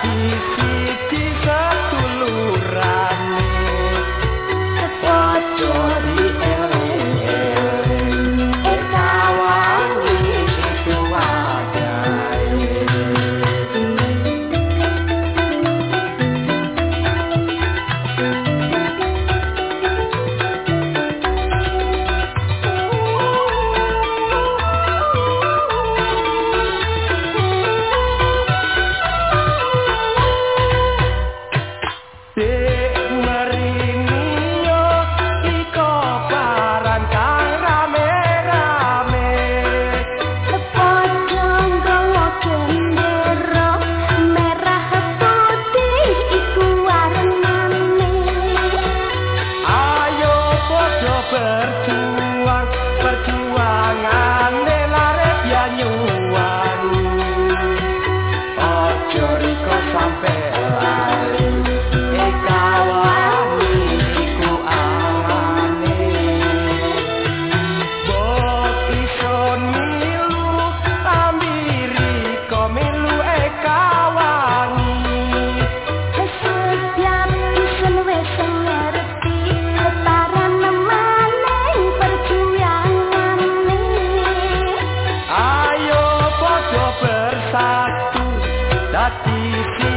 kisi kisa pergi sapatos da piscina.